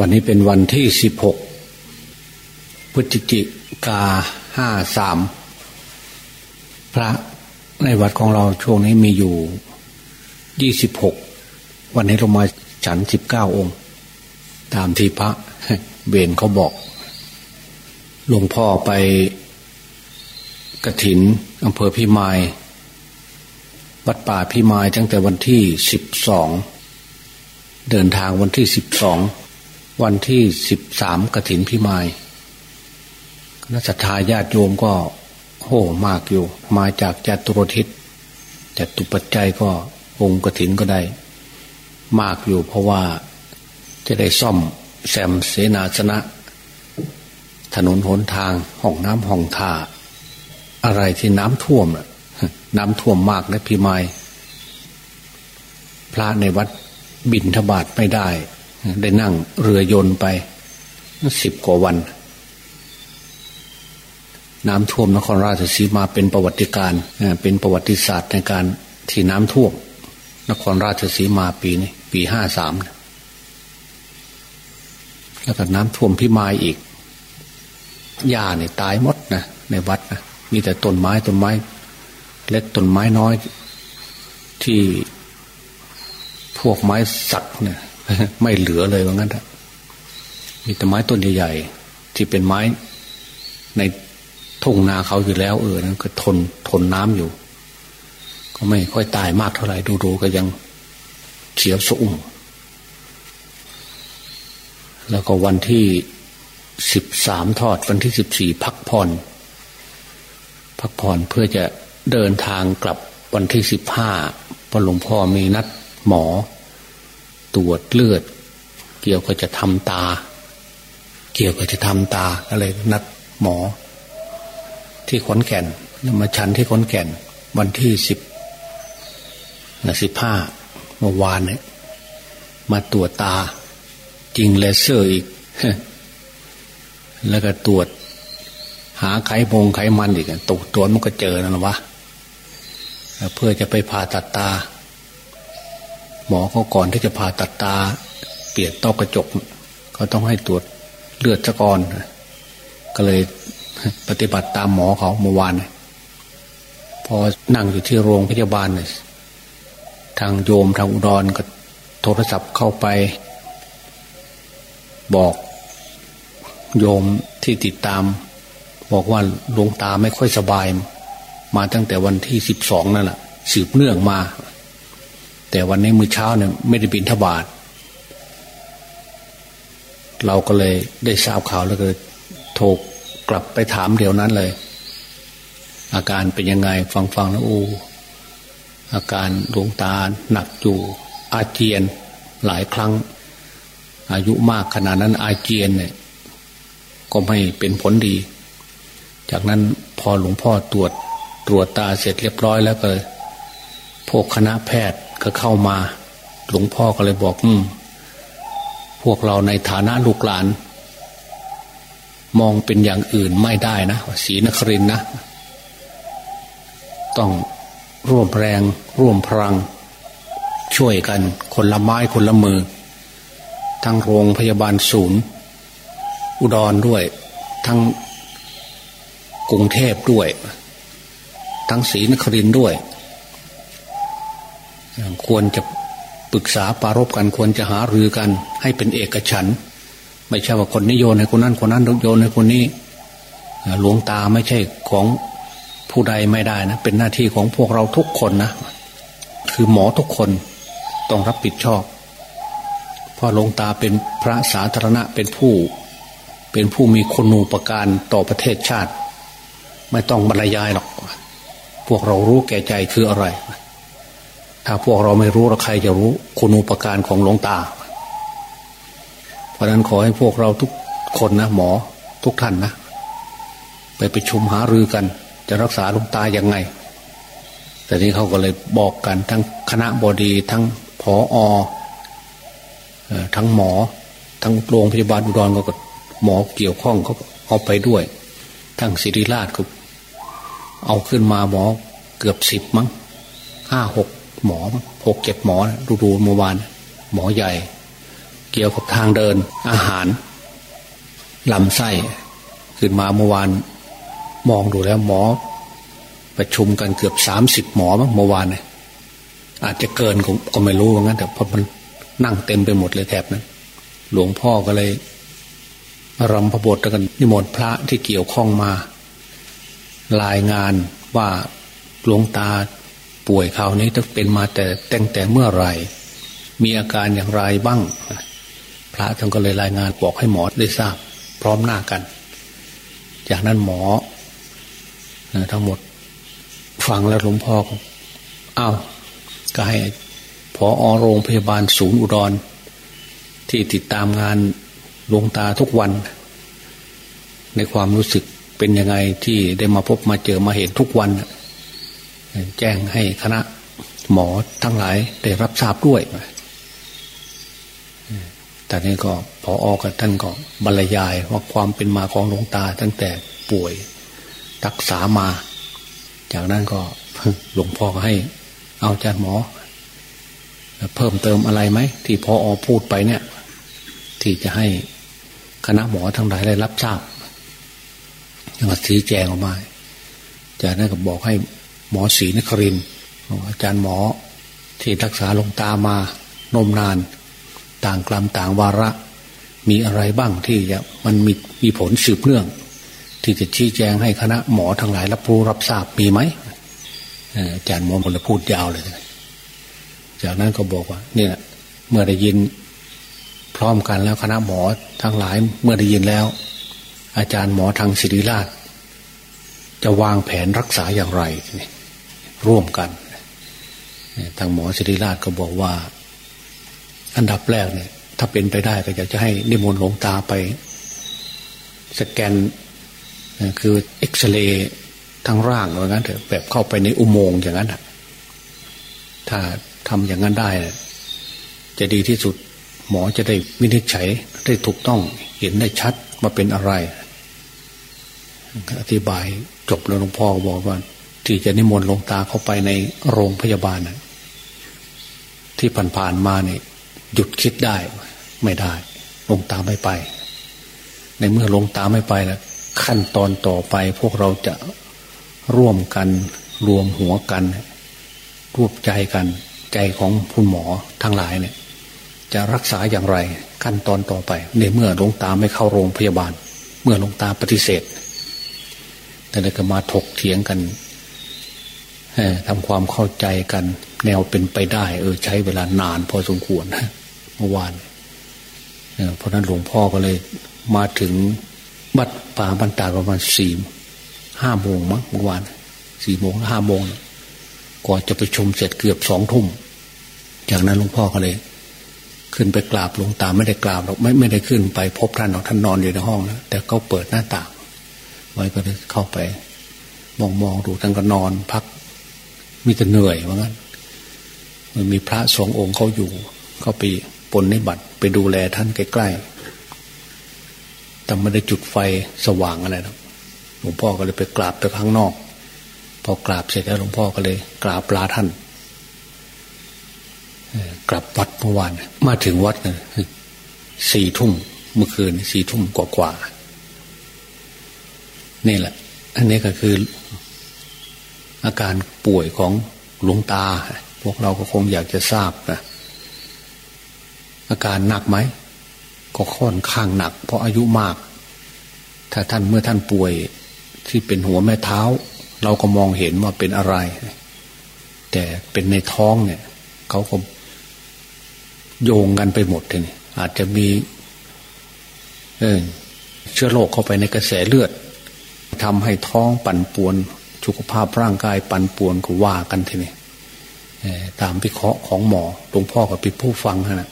วันนี้เป็นวันที่สิบหกพฤศจิกาห้าสามพระในวัดของเราช่วงนี้มีอยู่ยี่สิบหกวันนี้เรามาฉันสิบเก้าองค์ ตามที่พระเบนเขาบอกหลวงพ่อไปกระถินอำเภอพิมาย วัดป่าพิมายตั้งแต่วันที่สิบสองเดินทางวันที่สิบสอง วันที่สิบสามกระถินพิมายนักศรัทธาญาติโยมก็โห่มากอยู่ มาจากจตุรทิศแต่ตุปัจจัยก็องค์กระถินก็ได้ มากอยู่เพราะว่าจะได้ซ่อมแซมเสนาสนะ ถนนหนทางห้องน้ำห้องท่า อะไรที่น้ำท่วมน้ำท่วมมากนะพี่ไม้พระในวัดบินทบาทไม่ได้ ได้นั่งเรือยนต์ไปสิบกว่าวัน น้ำท่วมนครราชสีมาเป็นประวัติการเป็นประวัติศาสตร์ในการที่น้ำท่วม นครราชสีมาปีนี้ปีห้าสามแล้วก็น้ำท่วมพิมายอีกหญ้าเนี่ยตายหมดนะในวัดนะมีแต่ต้นไม้ต้นไม้ เล็กต้นไม้น้อยที่พวกไม้สักเนี่ย ไม่เหลือเลยว่างั้นมีแต่ไม้ต้นใหญ่ๆที่เป็นไม้ในทุ่งนาเขาอยู่แล้ว เออนั้นก็ทนทนน้ำอยู่ ก็ไม่ค่อยตายมากเท่าไหร่ดูๆก็ยังเขียวสุ่มแล้วก็วันที่สิบสามทอดวันที่สิบสี่พักผ่อนพักผ่อนเพื่อจะเดินทางกลับวันที่สิบห้าพอหลวงพ่อมีนัดหมอ ตรวจเลือด เกี่ยวกับจะทำตา เกี่ยวกับจะทำตาอะไรนัดหมอ ที่ขอนแก่นมาชันที่ขอนแก่น วันที่สิบนะสิบห้าเมื่อวานเนี่ยมาตรวจตา จริงเลเซอร์อีก แล้วก็ตรวจ หาไขมงไขมันอีกตกตัวมันก็เจอนะวะเพื่อจะไปผ่าตัดตา หมอเขาก่อนที่จะผ่าตัดตา เปลี่ยนต้อกระจกเขาต้องให้ตรวจเลือดซะก่อนก็เลยปฏิบัติตามหมอเขาเมื่อวานพอนั่งอยู่ที่โรงพยาบาลทางโยมทางอุดรก็โทรศัพท์เข้าไป บอกโยมที่ติดตาม บอกว่าหลวงตาไม่ค่อยสบาย มาตั้งแต่วันที่สิบสองนั่นแหละสืบเนื่องมา แต่วันนี้มื้อเช้าเนี่ยไม่ได้บินทบาทเราก็เลยได้ทราบข่าวแล้วก็โทรกลับไปถามเดี๋ยวนั้นเลย อาการเป็นยังไงฟังฟังแล้วโอ้อาการดวงตาหนักอยู่อาเจียนหลายครั้ง อายุมากขนาดนั้นอาเจียนเนี่ยก็ไม่เป็นผลดี จากนั้นพอหลวงพ่อตรวจตรวจตาเสร็จเรียบร้อยแล้วก็พวกคณะแพทย์ ก็เข้ามา หลวงพ่อก็เลยบอกอืมพวกเราในฐานะลูกหลาน มองเป็นอย่างอื่นไม่ได้นะสีนครินนะ ต้องร่วมแรงร่วมพลัง ช่วยกัน คนละไม้คนละมือ ทั้งโรงพยาบาลศูนย์ อุดรด้วย ทั้งกรุงเทพด้วย ทั้งศรีนครินด้วย ควรจะปรึกษาปารบกันควรจะหารือกัน ให้เป็นเอกฉัน ไม่ใช่ว่าคนนี้โยนให้คนนั้นคนนั้นโยนให้คนนี้หลวงตาไม่ใช่ของผู้ใดไม่ได้นะ เป็นหน้าที่ของพวกเราทุกคนนะ คือหมอทุกคนต้องรับผิดชอบเพราะหลวงตาเป็นพระสาธารณะเป็นผู้ เป็นผู้มีคุณูปการต่อประเทศชาติ ไม่ต้องบรรยายหรอก พวกเรารู้แก่ใจคืออะไร ถ้าพวกเราไม่รู้แล้วใครจะรู้คุณูปการของหลวงตา เพราะนั้นขอให้พวกเราทุกคนนะหมอทุกท่านนะ ไปไปชุมหารือกัน จะรักษาลุงตาย่างไง แต่นี้เขาก็เลยบอกกันทั้งคณะบดีทั้งผออทั้งหมอ ทั้งโรงพยาบาลอุดรก็หมอเกี่ยวข้องเขาเอาไปด้วย ทั้งศิริราชก็เอาขึ้นมาหมอเกือบสิบมั้งห้าหก หมอหกเจ็ดหมอดูดูเมื่อวาน หมอใหญ่ เกี่ยวกับทางเดิน อาหารลำไส้ขึ้นมาเมื่อวาน มองดูแล้วหมอ ประชุมกันเกือบสามสิบหมอมั้งเมื่อวานเนี่ยอาจจะเกินก็ไม่รู้ว่างั้น แต่พอมันนั่งเต็มไปหมดเลยแถบนั้น หลวงพ่อก็เลยรำพระบทกันนิมนต์พระที่เกี่ยวข้องมา รายงานว่าหลวงตา ป่วยคราวนี้จะเป็นมาแต่แต่งแต่เมื่อไรมีอาการอย่างไรบ้าง พระท่านก็เลยรายงานบอกให้หมอได้ทราบ พร้อมหน้ากัน จากนั้นหมอทั้งหมดฟังแล้วหลวงพ่ออ้าวก็ให้พออโรงพยาบาลศูนย์อุดร ที่ติดตามงานลวงตาทุกวัน ในความรู้สึกเป็นยังไงที่ได้มาพบมาเจอมาเห็นทุกวัน แจ้งให้คณะหมอทั้งหลายได้รับทราบด้วยแต่นี้ก็พอออกับท่านก็บรรยายว่าความเป็นมาของหลวงตาตั้งแต่ป่วยรักษามา จากนั้นก็หลวงพ่อก็ให้ เอาจารย์หมอ เพิ่มเติมอะไรไหม ที่พออพูดไปเนี่ย ที่จะให้คณะหมอทั้งหลายได้รับทราบยังชี้แจงออกมา จากนั้นก็บอกให้ หมอศรีนครินอาจารย์หมอที่รักษาลงตามานมนาน ต่างกลัมต่างวาระ มีอะไรบ้างที่จะมันมีมีผลสืบเนื่อง ที่จะชี้แจงให้คณะหมอทั้งหลายรับรู้รับทราบมีไหมอาจารย์หมอคนละพูดยาวเลย จากนั้นก็บอกว่าเนี่ยเมื่อได้ยินพร้อมกันแล้วคณะหมอทั้งหลายเมื่อได้ยินแล้ว อาจารย์หมอทางศิริราช จะวางแผนรักษาอย่างไร ร่วมกัน ทางหมอศิริราชก็บอกว่า อันดับแรกเนี่ยถ้าเป็นไปได้ก็อยากจะให้นิมนต์หลวงตาไป สแกนคือเอ็กซเรย์ทั้งร่างว่างนั้นเถอะแบบเข้าไปในอุโมงค์อย่างนั้นถ้าทำอย่างนั้นได้ จะดีที่สุดหมอจะได้วินิจฉัยได้ถูกต้องเห็นได้ชัดว่าเป็นอะไร อธิบายจบแล้วหลวงพ่อบอกว่า ที่จะนิมนต์ลงตาเข้าไปในโรงพยาบาลนะที่ผ่านๆมาเนี่ยหยุดคิดได้ ไม่ได้ลงตาไม่ไป ในเมื่อลงตาไม่ไปแล้วขั้นตอนต่อไปพวกเราจะร่วมกันรวมหัวกันรวบใจกัน ใจของคุณหมอทั้งหลายเนี่ย จะรักษาอย่างไร ขั้นตอนต่อไป ในเมื่อหลวงตาไม่เข้าโรงพยาบาล เมื่อหลวงตาปฏิเสธ แต่ก็มาถกเถียงกัน ทำความเข้าใจกัน แนวเป็นไปได้ เออใช้เวลานานพอสมควรเมื่อวานเพราะนั้นหลวงพ่อก็เลยมาถึงบัดป่าบรรดาประมาณสี่ห้าโมงมั้งเมื่อวานสี่โมงห้าโมงก่อนจะไปชมเสร็จเกือบสองทุ่ม จากนั้นหลวงพ่อก็เลย ขึ้นไปกราบหลวงตาไม่ได้กราบหรอกไม่ไม่ได้ขึ้นไปพบท่านหรอกท่านนอนอยู่ในห้องนะแต่เขาเปิดหน้าต่าง ไว้ก็เลยเข้าไป มองมองดูท่านก็นอนพัก มีแต่เหนื่อยว่างั้นมันมีพระสององค์เขาอยู่เขาไปปนในบัตรไปดูแลท่านใกล้ๆแต่ไม่ได้จุดไฟสว่างอะไรนะหลวงพ่อก็เลยไปกราบไปข้างนอก พอกราบเสร็จแล้วหลวงพ่อก็เลย กราบลาท่านกลับวัดเมื่อวานมาถึงวัดนสี่ทุ่มเมื่อคืนสี่ทุ่มกว่ากว่านี่แหละ อันนี้ก็คือ อาการป่วยของหลวงตา พวกเราก็คงอยากจะทราบนะอาการหนักไหมก็ค่อนข้างหนัก เพราะอายุมาก ถ้าท่านเมื่อท่านป่วยที่เป็นหัวแม่เท้า เราก็มองเห็นว่าเป็นอะไร แต่เป็นในท้องเนี่ยเขาก็โยงกันไปหมดเลยอาจจะมีเเชื้อโรคเข้าไปในกระแสเลือดทำให้ท้องปั่นป่วน สุขภาพร่างกายปั่นป่วนก็ว่ากันทีนี้ตามพิเคราะห์ของหมอหลวงพ่อกับปิดผู้ฟังนะ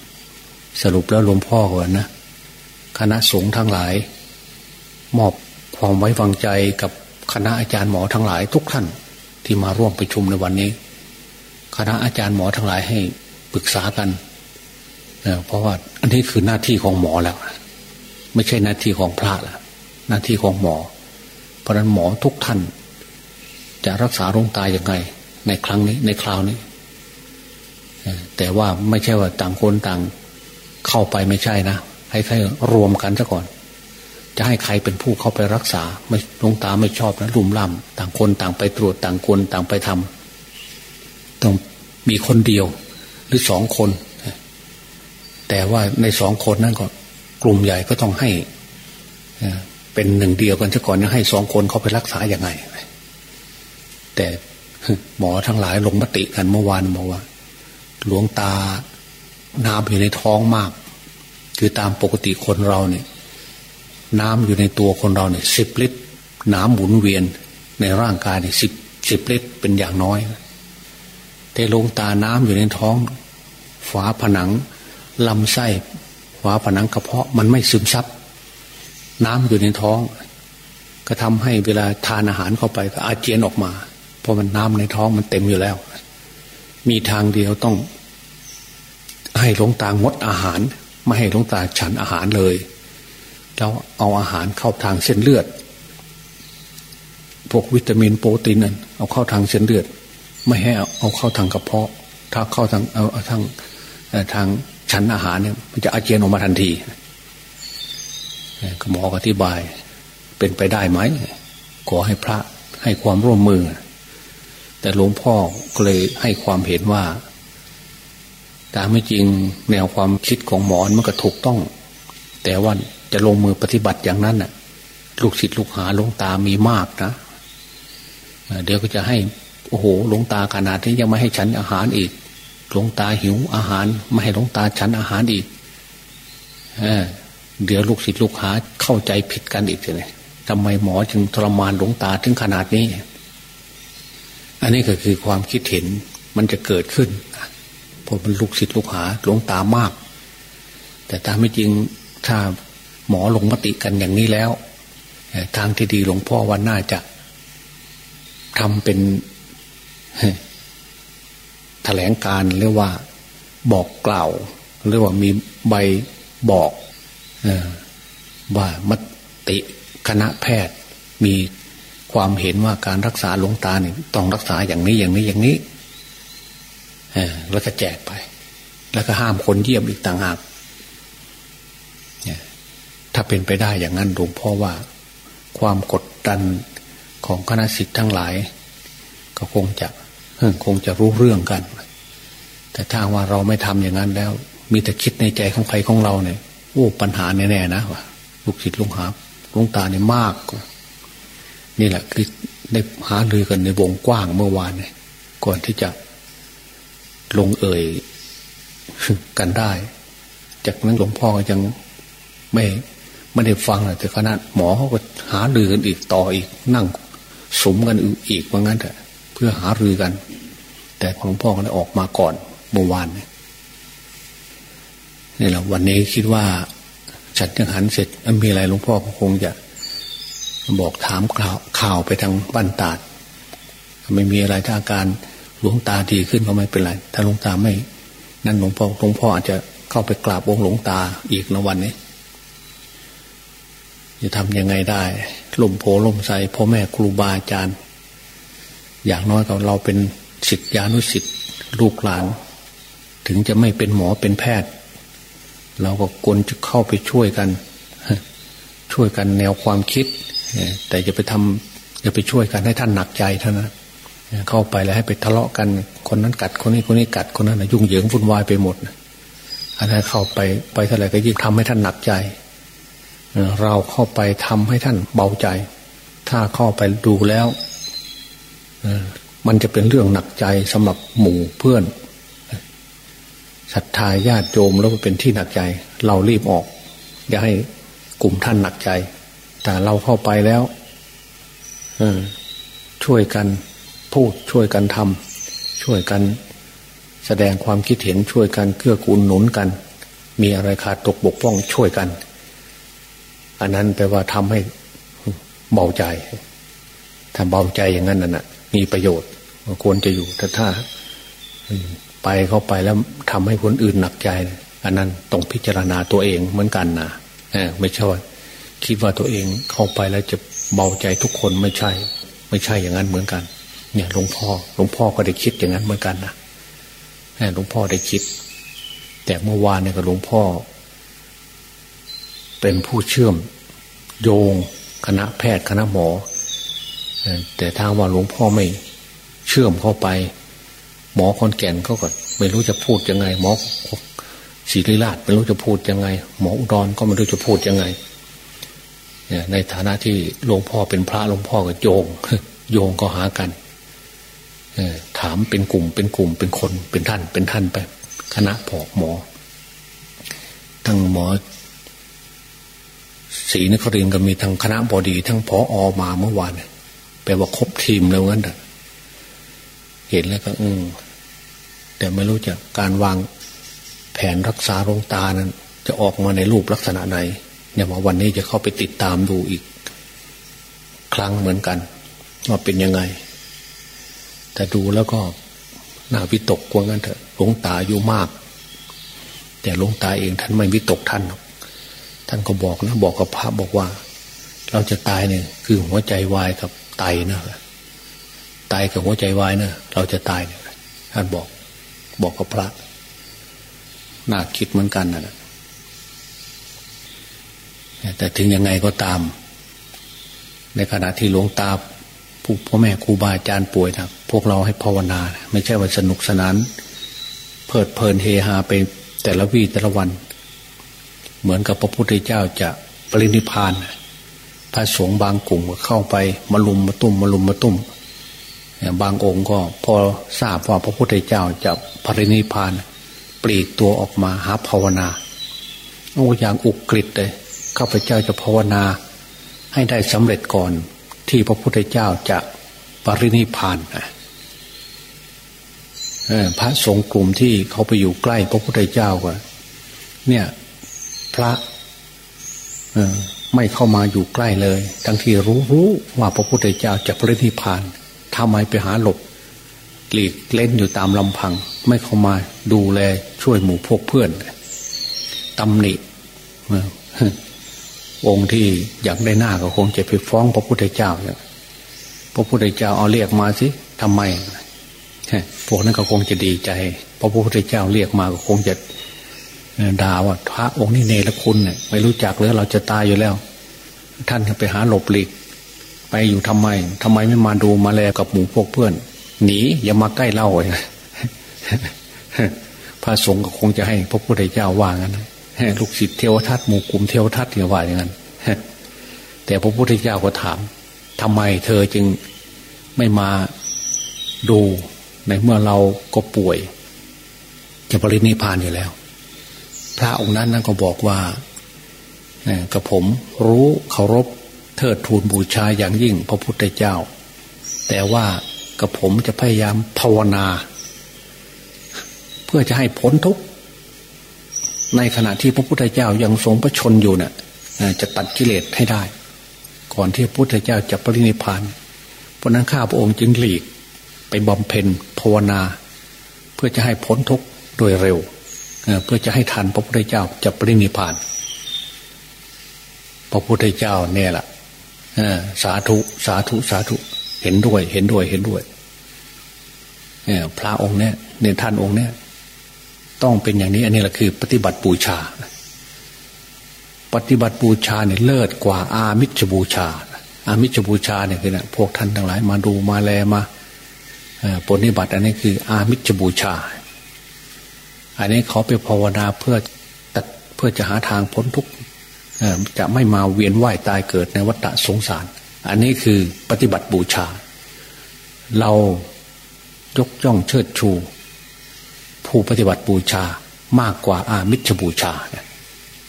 สรุปแล้วหลวงพ่อก่อนนะคณะสงฆ์ทั้งหลาย มอบความไว้วางใจกับคณะอาจารย์หมอทั้งหลายทุกท่านที่มาร่วมประชุมในวันนี้ คณะอาจารย์หมอทั้งหลายให้ปรึกษากันเพราะว่าอันนี้คือหน้าที่ของหมอแล้ว ไม่ใช่หน้าที่ของพระละหน้าที่ของหมอ เพราะนั้นหมอทุกท่าน จะรักษาโรคตายยังไง ในครั้งนี้ในคราวนี้แต่ว่าไม่ใช่ว่าต่างคนต่างเข้าไปไม่ใช่นะให้ใครรวมกันซะก่อน จะให้ใครเป็นผู้เข้าไปรักษา ไม่ลงตาไม่ชอบนะลุ่มล่ำต่างคนต่างไปตรวจต่างคนต่างไปทำต้องมีคนเดียวหรือสองคน แต่ว่าในสองคนนั้นก็กลุ่มใหญ่ก็ต้องให้เป็นหนึ่งเดียวกันซะก่อนจะให้สองคนเข้าไปรักษาอย่างไง แต่หมอทั้งหลายลงมติกันเมื่อวานบอกว่า หลวงตาน้ำอยู่ในท้องมาก คือตามปกติคนเราเนี่ย น้ำอยู่ในตัวคนเราเนี่ยสิบลิตร น้ำหมุนเวียนในร่างกายเนี่ยสิบสิบลิตรเป็นอย่างน้อย แต่ลงตาน้ำอยู่ในท้อง ฝาผนังลำไส้ฝาผนังกระเพาะมันไม่ซึมซับ น้ำอยู่ในท้อง ก็ทำให้เวลาทานอาหารเข้าไปก็อาเจียนออกมา เพราะมันน้ำในท้องมันเต็มอยู่แล้ว มีทางเดียวต้อง ให้หลวงตางดอาหาร ไม่ให้หลวงตาฉันอาหารเลย แล้วเอาอาหารเข้าทางเส้นเลือด พวกวิตามินโปรตีนนั่นเอาเข้าทางเส้นเลือด ไม่ให้เอาเข้าทางกระเพาะ ถ้าเข้าทางเอาทางทางฉันอาหารเนี่ยมันจะอาเจียนออกมาทันทีหมออธิบายเป็นไปได้ไหมขอให้พระให้ความร่วมมือ แต่หลวงพ่อก็เลยให้ความเห็นว่าตามไม่จริงแนวความคิดของหมอมันก็ถูกต้อง แต่ว่าจะลงมือปฏิบัติอย่างนั้นน่ะ ลูกศิษย์ลูกหาหลวงตามีมากนะเดี๋ยวก็จะให้โอ้โหหลวงตาขนาดที่ยังไม่ให้ฉันอาหารอีกหลวงตาหิวอาหารไม่ให้หลวงตาฉันอาหารอีกเดี๋ยวลูกศิษย์ลูกหาเข้าใจผิดกันอีกเลยทำไมหมอจึงทรมานหลวงตาถึงขนาดนี้ อันนี้ก็คือความคิดเห็นมันจะเกิดขึ้นเพราะมันลูกศิษย์ลูกหาหลวงตามาก แต่ตามไม่จริงถ้าหมอลงมติกันอย่างนี้แล้ว ทางที่ดีหลวงพ่อว่าน่าจะทำเป็นแถลงการหรือว่าบอกกล่าวหรือว่ามีใบบอกว่า มติคณะแพทย์มี ความเห็นว่าการรักษาหลวงตาเนี่ยต้องรักษาอย่างนี้อย่างนี้อย่างนี้แล้วก็แจกไป แล้วก็ห้ามคนเยี่ยมอีกต่างหากถ้าเป็นไปได้อย่างนั้นหลวงพ่อว่า ความกดดันของคณะสิทธิ์ทั้งหลาย ก็คงจะคงจะรู้เรื่องกัน แต่ถ้าว่าเราไม่ทำอย่างนั้นแล้ว มีแต่คิดในใจของใครของเราเนี่ยโอ้ปัญหาแน่ๆนะว่าลูกศิษย์ลุงหาลุงตาเนี่ยมากกว่า นี่แหละคือได้หาลือกันในวงกว้างเมื่อวานเนี่ยก่อนที่จะลงเอ่ยกันได้ จากนั้นหลวงพ่อยังไม่ไม่ได้ฟังเลยแต่ขนาดหมอเขาก็หาลือกันอีกต่ออีกนั่งสมกันอีกว่างั้นเถอะเพื่อหารือกัน แต่หลวงพ่อก็ได้ออกมาก่อนเมื่อวานนี่นี่แหละวันนี้คิดว่าฉันยังหันเสร็จมีอะไรหลวงพ่อคงจะ บอกถามข่าวข่าวไปทางบ้านตาดไม่มีอะไรถ้าอาการหลวงตาดีขึ้นก็ไม่เป็นไร ถ้าหลวงตาไม่ นั่นหลวงพ่อหลวงพ่ออาจจะเข้าไปกราบองค์หลวงตาอีกในวันนี้จะทำยังไงได้ล่มโพล่มใสพ่อแม่ครูบาอาจารย์ อย่างน้อยก็เราเป็นศิษยานุศิษย์ลูกหลาน ถึงจะไม่เป็นหมอเป็นแพทย์ เราก็ควรจะเข้าไปช่วยกัน ช่วยกันแนวความคิด แต่จะไปทำจะไปช่วยกันให้ท่านหนักใจเท่านั้นเข้าไปแล้วให้ไปทะเลาะกันคนนั้นกัดคนนี้คนนี้กัดคนนั้นยุ่งเหยิงวุ่นวายไปหมดอันนั้นเข้าไปไปเท่าไหร่ก็ยิ่งทำให้ท่านหนักใจเราเข้าไปทำให้ท่านเบาใจ ถ้าเข้าไปดูแล้วมันจะเป็นเรื่องหนักใจสำหรับหมู่เพื่อนศรัทธาญาติโยมแล้วเป็นที่หนักใจ เรารีบออก อย่าให้กลุ่มท่านหนักใจ แต่เราเข้าไปแล้วช่วยกันพูดช่วยกันทำช่วยกัน แสดงความคิดเห็นช่วยกันเกื้อกูลหนุนกัน มีอะไรขาดตกบกพร่องช่วยกัน อันนั้นแปลว่าทำให้เบาใจถ้าเบาใจอย่างนั้นน่ะ มีประโยชน์ควรจะอยู่แต่ถ้าไปเข้าไปแล้วทำให้คนอื่นหนักใจ อันนั้นต้องพิจารณาตัวเองเหมือนกันนะไม่ใช่ว่า คิดว่าตัวเองเข้าไปแล้วจะเบาใจทุกคนไม่ใช่ ไม่ใช่อย่างนั้นเหมือนกัน เนี่ยหลวงพ่อหลวงพ่อก็ได้คิดอย่างนั้นเหมือนกันนะหลวงพ่อได้คิด แต่เมื่อวานเนี่ยก็หลวงพ่อ เป็นผู้เชื่อม โยง คณะแพทย์คณะหมอ แต่ทางว่าหลวงพ่อไม่เชื่อมเข้าไป หมอคอนแก่นเขาก็ไม่รู้จะพูดยังไง หมอศิริราชไม่รู้จะพูดยังไง หมออุดรก็ไม่รู้จะพูดยังไง ในฐานะที่หลวงพ่อเป็นพระหลวงพ่อก็โยงโยงก็หากันถามเป็นกลุ่มเป็นกลุ่มเป็นคนเป็นท่านเป็นท่านไป คณะผอกหมอ ทั้งหมอศรีนครินก็มีทั้งคณะบดี ทั้งพออมาเมื่อวานแปลว่าครบทีมแล้วงั้นเห็นแล้วก็อืมแต่ไม่รู้จะการวางแผนรักษาโรงตานั้น จะออกมาในรูปลักษณะไหน เนี่ยว่าวันนี้จะเข้าไปติดตามดูอีก ครั้งเหมือนกัน ว่าเป็นยังไง แต่ดูแล้วก็น่าวิตกกว่างั้นเถอะหลวงตาอยู่มาก แต่หลวงตาเองท่านไม่วิตกท่านท่านก็บอกนะ บอกกับพระบอกว่า เราจะตายเนี่ย คือหัวใจวายกับไตนะตายกับหัวใจวายนะเราจะตายเนี่ยท่านบอก บอกกับพระน่าคิดเหมือนกันน่ะ แต่ถึงยังไงก็ตาม ในขณะที่หลวงตาผู้พ่อแม่ครูบาอาจารย์ป่วยนะพวกเราให้ภาวนา ไม่ใช่ว่าสนุกสนาน เพลิดเพลินเฮฮาไปแต่ละวี่แต่ละวัน เหมือนกับพระพุทธเจ้าจะปรินิพานพระสงฆ์บางกลุ่มเข้าไปมาลุมมาตุ้มมาลุมมาตุ้มบางองค์ก็พอทราบว่าพระพุทธเจ้าจะปรินิพาน ปลีกตัวออกมาหาภาวนาโอ้อย่างอุกฤษเลย ข้าพเจ้าจะภาวนา ให้ได้สำเร็จก่อนที่พระพุทธเจ้าจะปรินิพานพระสงฆ์กลุ่มที่เขาไปอยู่ใกล้พระพุทธเจ้าก็เนี่ย พระไม่เข้ามาอยู่ใกล้เลย ทั้งที่รู้รู้ว่าพระพุทธเจ้าจะปรินิพานทำไมไปหาหลบหลีกเล่นอยู่ตามลำพัง ไม่เข้ามาดูแลช่วยหมู่พวกเพื่อนตำหนิ องค์ที่อยากได้หน้าก็คงจะไปฟ้องพระพุทธเจ้าเนี่ยพระพุทธเจ้าเอาเรียกมาสิทำไมพวกนั้นก็คงจะดีใจพระพุทธเจ้าเรียกมาก็คงจะด่าว่าพระองค์นี่เนรคุณเนี่ยไม่รู้จักเลยเราจะตายอยู่แล้ว ท่านไปหาหลบหลีก ไปอยู่ทำไมทำไมไม่มาดูมาแลกับหมู่พวกเพื่อน หนีอย่ามาใกล้เล่าเลยพระสงฆ์ก็คงจะให้พระพุทธเจ้าว่างั้น ลูกศิษย์เทวทัตหมู่กลุ่มเทวทัตเนี่ยว่าอย่างนั้นแต่พระพุทธเจ้าก็ถามทำไมเธอจึงไม่มาดูในเมื่อเราก็ป่วย จะปรินิพานอยู่แล้ว พระองค์นั้นนั้นก็บอกว่ากับผมรู้เคารพเทิดทูนบูชาอย่างยิ่งพระพุทธเจ้า แต่ว่ากับผมจะพยายามภาวนา เพื่อจะให้พ้นทุกข์ ในขณะที่พระพุทธเจ้ายังทรงพระชนอยู่เนะ่ยจะตัดกิเลสให้ได้ ก่อนที่พระพุทธเจ้าจะปรินิพานเพราะนั้นข้าพระองค์จึงหลีกไปบำเพ็ญภาวนา เพื่อจะให้พ้นทุกข์โดยเร็วเพื่อจะให้ทันพระพุทธเจ้าจะปรินิพาน พระพุทธเจ้าเนี่ยแหละสาธุสาธุสาธุเห็นด้วย เห็นด้วยเห็นด้วยพระองค์เนี่ยเนี่ยท่านองค์เนี่ย ต้องเป็นอย่างนี้ อันนี้แหละคือ ปฏิบัติบูชา ปฏิบัติบูชาเนี่ยเลิศกว่าอามิชบูชา อามิชบูชาเนี่ยคือนะพวกท่านทั้งหลายมาดูมาแลมาปฏิบัติอันนี้คือ อามิชบูชา อันนี้เขาไปภาวนาเพื่อตัดเพื่อจะหาทางพ้นทุกข์จะไม่มาเวียนว่ายตายเกิดในวัฏสงสาร อันนี้คือปฏิบัติบูชา เรายกย่องเชิดชู ผู้ปฏิบัติบูชามากกว่าอามิชบูชา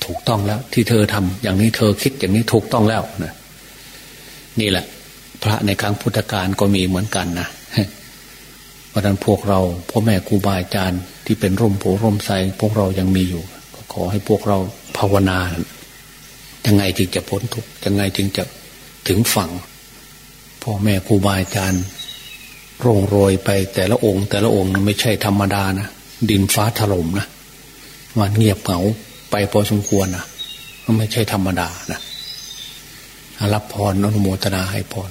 ถูกต้องแล้ว ที่เธอทำอย่างนี้เธอคิดอย่างนี้ถูกต้องแล้วนะนี่แหละ พระในครั้งพุทธกาลก็มีเหมือนกันนะเพราะนั้นพวกเราพ่อแม่ครูบาอาจารย์ที่เป็นร่มโพร่มใสพวกเรายังมีอยู่ขอให้พวกเราภาวนายังไงจึงจะพ้นทุกยังไงจึงจะถึงฝั่งพ่อแม่ครูบาอาจารย์โรงโรยไปแต่ละองค์ แต่ละองค์ไม่ใช่ธรรมดานะ ดินฟ้าถล่มนะมันเงียบเหงาไปพอสมควรนะไม่ใช่ธรรมดานะรับพรอนุโมทนาให้พร